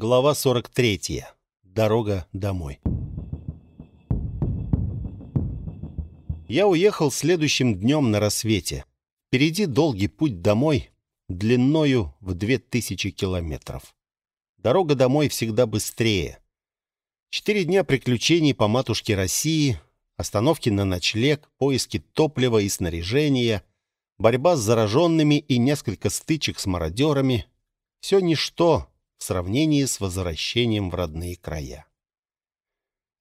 Глава 43. Дорога домой. Я уехал следующим днем на рассвете. Впереди долгий путь домой, длиною в 2000 километров. Дорога домой всегда быстрее. Четыре дня приключений по матушке России, остановки на ночлег, поиски топлива и снаряжения, борьба с зараженными и несколько стычек с мародерами. Все ничто в сравнении с возвращением в родные края.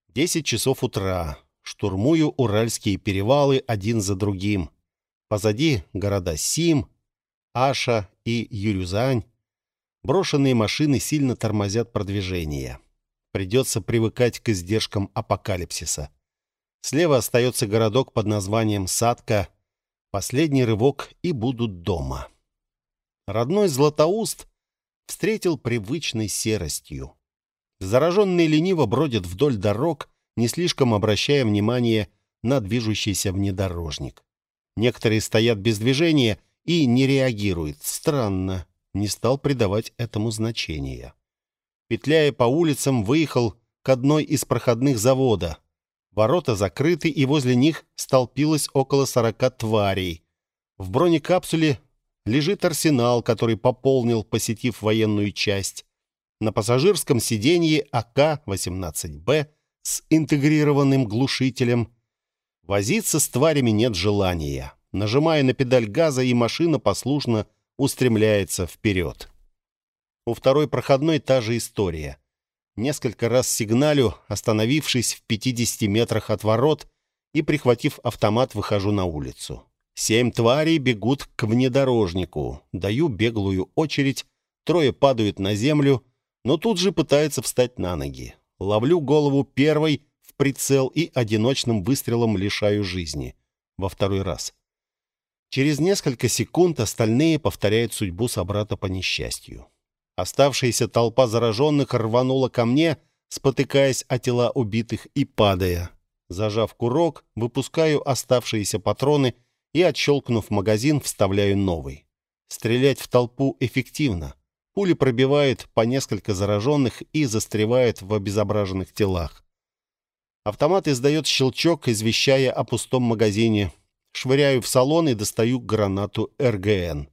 Десять часов утра. Штурмую Уральские перевалы один за другим. Позади города Сим, Аша и Юрюзань. Брошенные машины сильно тормозят продвижение. Придется привыкать к издержкам апокалипсиса. Слева остается городок под названием Садка. Последний рывок и будут дома. Родной Златоуст встретил привычной серостью. Зараженные лениво бродят вдоль дорог, не слишком обращая внимание на движущийся внедорожник. Некоторые стоят без движения и не реагируют. Странно, не стал придавать этому значения. Петляя по улицам, выехал к одной из проходных завода. Ворота закрыты, и возле них столпилось около сорока тварей. В бронекапсуле лежит арсенал, который пополнил, посетив военную часть. На пассажирском сиденье АК-18Б с интегрированным глушителем. Возиться с тварями нет желания. Нажимая на педаль газа, и машина послушно устремляется вперед. У второй проходной та же история. Несколько раз сигналю, остановившись в 50 метрах от ворот и, прихватив автомат, выхожу на улицу. Семь тварей бегут к внедорожнику. Даю беглую очередь. Трое падают на землю, но тут же пытаются встать на ноги. Ловлю голову первой в прицел и одиночным выстрелом лишаю жизни. Во второй раз. Через несколько секунд остальные повторяют судьбу собрата по несчастью. Оставшаяся толпа зараженных рванула ко мне, спотыкаясь о тела убитых и падая. Зажав курок, выпускаю оставшиеся патроны — и, отщелкнув магазин, вставляю новый. Стрелять в толпу эффективно. Пули пробивают по несколько зараженных и застревают в обезображенных телах. Автомат издает щелчок, извещая о пустом магазине. Швыряю в салон и достаю гранату РГН.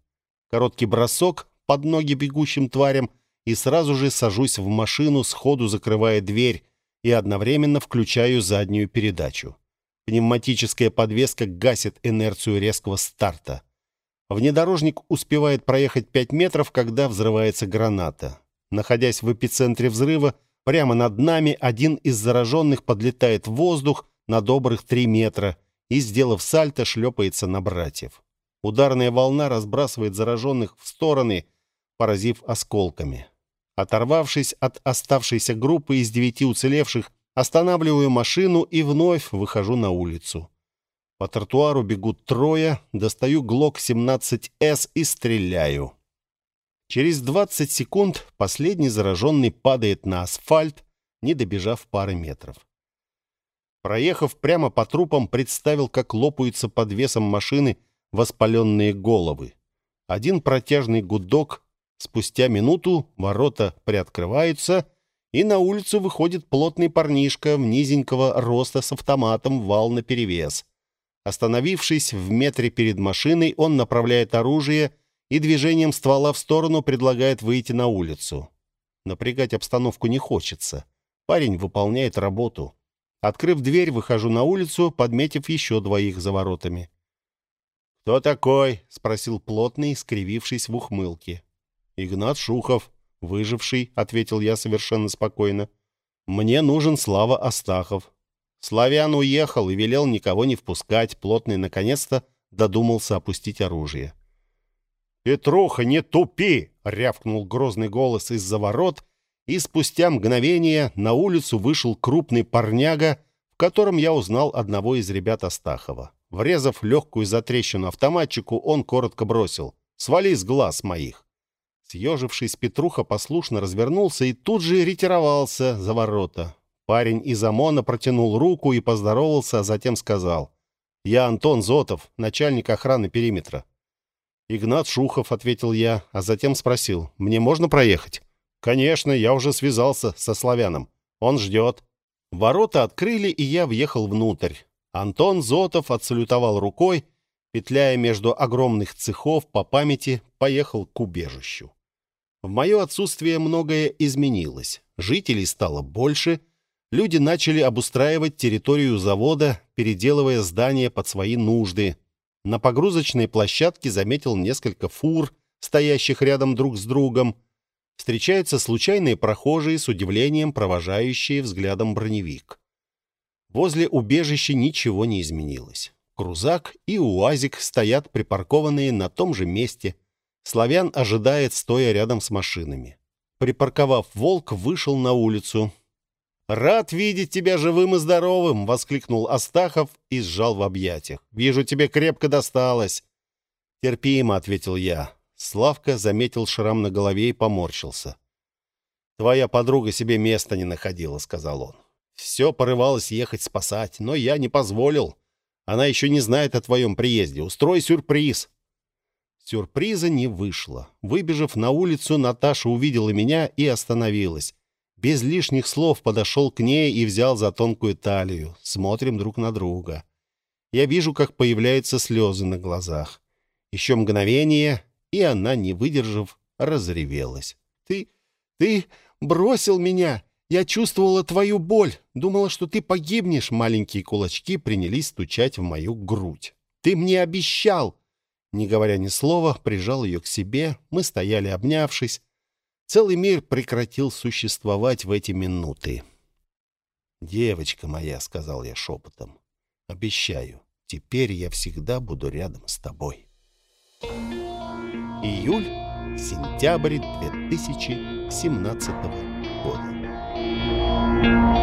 Короткий бросок под ноги бегущим тварям и сразу же сажусь в машину, сходу закрывая дверь и одновременно включаю заднюю передачу. Пневматическая подвеска гасит инерцию резкого старта. Внедорожник успевает проехать 5 метров, когда взрывается граната. Находясь в эпицентре взрыва, прямо над нами один из зараженных подлетает в воздух на добрых 3 метра и, сделав сальто, шлепается на братьев. Ударная волна разбрасывает зараженных в стороны, поразив осколками. Оторвавшись от оставшейся группы из девяти уцелевших, Останавливаю машину и вновь выхожу на улицу. По тротуару бегут трое, достаю ГЛОК-17С и стреляю. Через 20 секунд последний зараженный падает на асфальт, не добежав пары метров. Проехав прямо по трупам, представил, как лопаются под весом машины воспаленные головы. Один протяжный гудок, спустя минуту ворота приоткрываются, и на улицу выходит плотный парнишка в низенького роста с автоматом вал наперевес. Остановившись в метре перед машиной, он направляет оружие и движением ствола в сторону предлагает выйти на улицу. Напрягать обстановку не хочется. Парень выполняет работу. Открыв дверь, выхожу на улицу, подметив еще двоих за воротами. «Кто такой?» — спросил плотный, скривившись в ухмылке. «Игнат Шухов», «Выживший», — ответил я совершенно спокойно. «Мне нужен Слава Астахов». Славян уехал и велел никого не впускать. Плотный, наконец-то, додумался опустить оружие. «Петруха, не тупи!» — рявкнул грозный голос из-за ворот, и спустя мгновение на улицу вышел крупный парняга, в котором я узнал одного из ребят Астахова. Врезав легкую затрещину автоматчику, он коротко бросил. «Свали с глаз моих!» Съежившись, Петруха послушно развернулся и тут же ретировался за ворота. Парень из ОМОНа протянул руку и поздоровался, а затем сказал. «Я Антон Зотов, начальник охраны периметра». «Игнат Шухов», — ответил я, а затем спросил. «Мне можно проехать?» «Конечно, я уже связался со славяном. Он ждет». Ворота открыли, и я въехал внутрь. Антон Зотов отсалютовал рукой, петляя между огромных цехов по памяти, поехал к убежищу. В мое отсутствие многое изменилось. Жителей стало больше, люди начали обустраивать территорию завода, переделывая здания под свои нужды. На погрузочной площадке заметил несколько фур, стоящих рядом друг с другом. Встречаются случайные прохожие с удивлением, провожающие взглядом броневик. Возле убежища ничего не изменилось. Крузак и УАЗик стоят припаркованные на том же месте. Славян ожидает, стоя рядом с машинами. Припарковав «Волк», вышел на улицу. «Рад видеть тебя живым и здоровым!» — воскликнул Астахов и сжал в объятиях. «Вижу, тебе крепко досталось!» «Терпимо», — ответил я. Славка заметил шрам на голове и поморщился. «Твоя подруга себе места не находила», — сказал он. «Все порывалось ехать спасать, но я не позволил. Она еще не знает о твоем приезде. Устрой сюрприз». Сюрприза не вышло. Выбежав на улицу, Наташа увидела меня и остановилась. Без лишних слов подошел к ней и взял за тонкую талию. Смотрим друг на друга. Я вижу, как появляются слезы на глазах. Еще мгновение, и она, не выдержав, разревелась. «Ты... ты бросил меня! Я чувствовала твою боль! Думала, что ты погибнешь!» Маленькие кулачки принялись стучать в мою грудь. «Ты мне обещал!» Не говоря ни слова, прижал ее к себе. Мы стояли, обнявшись. Целый мир прекратил существовать в эти минуты. «Девочка моя», — сказал я шепотом, — «обещаю, теперь я всегда буду рядом с тобой». Июль, сентябрь 2017 года. Thank you.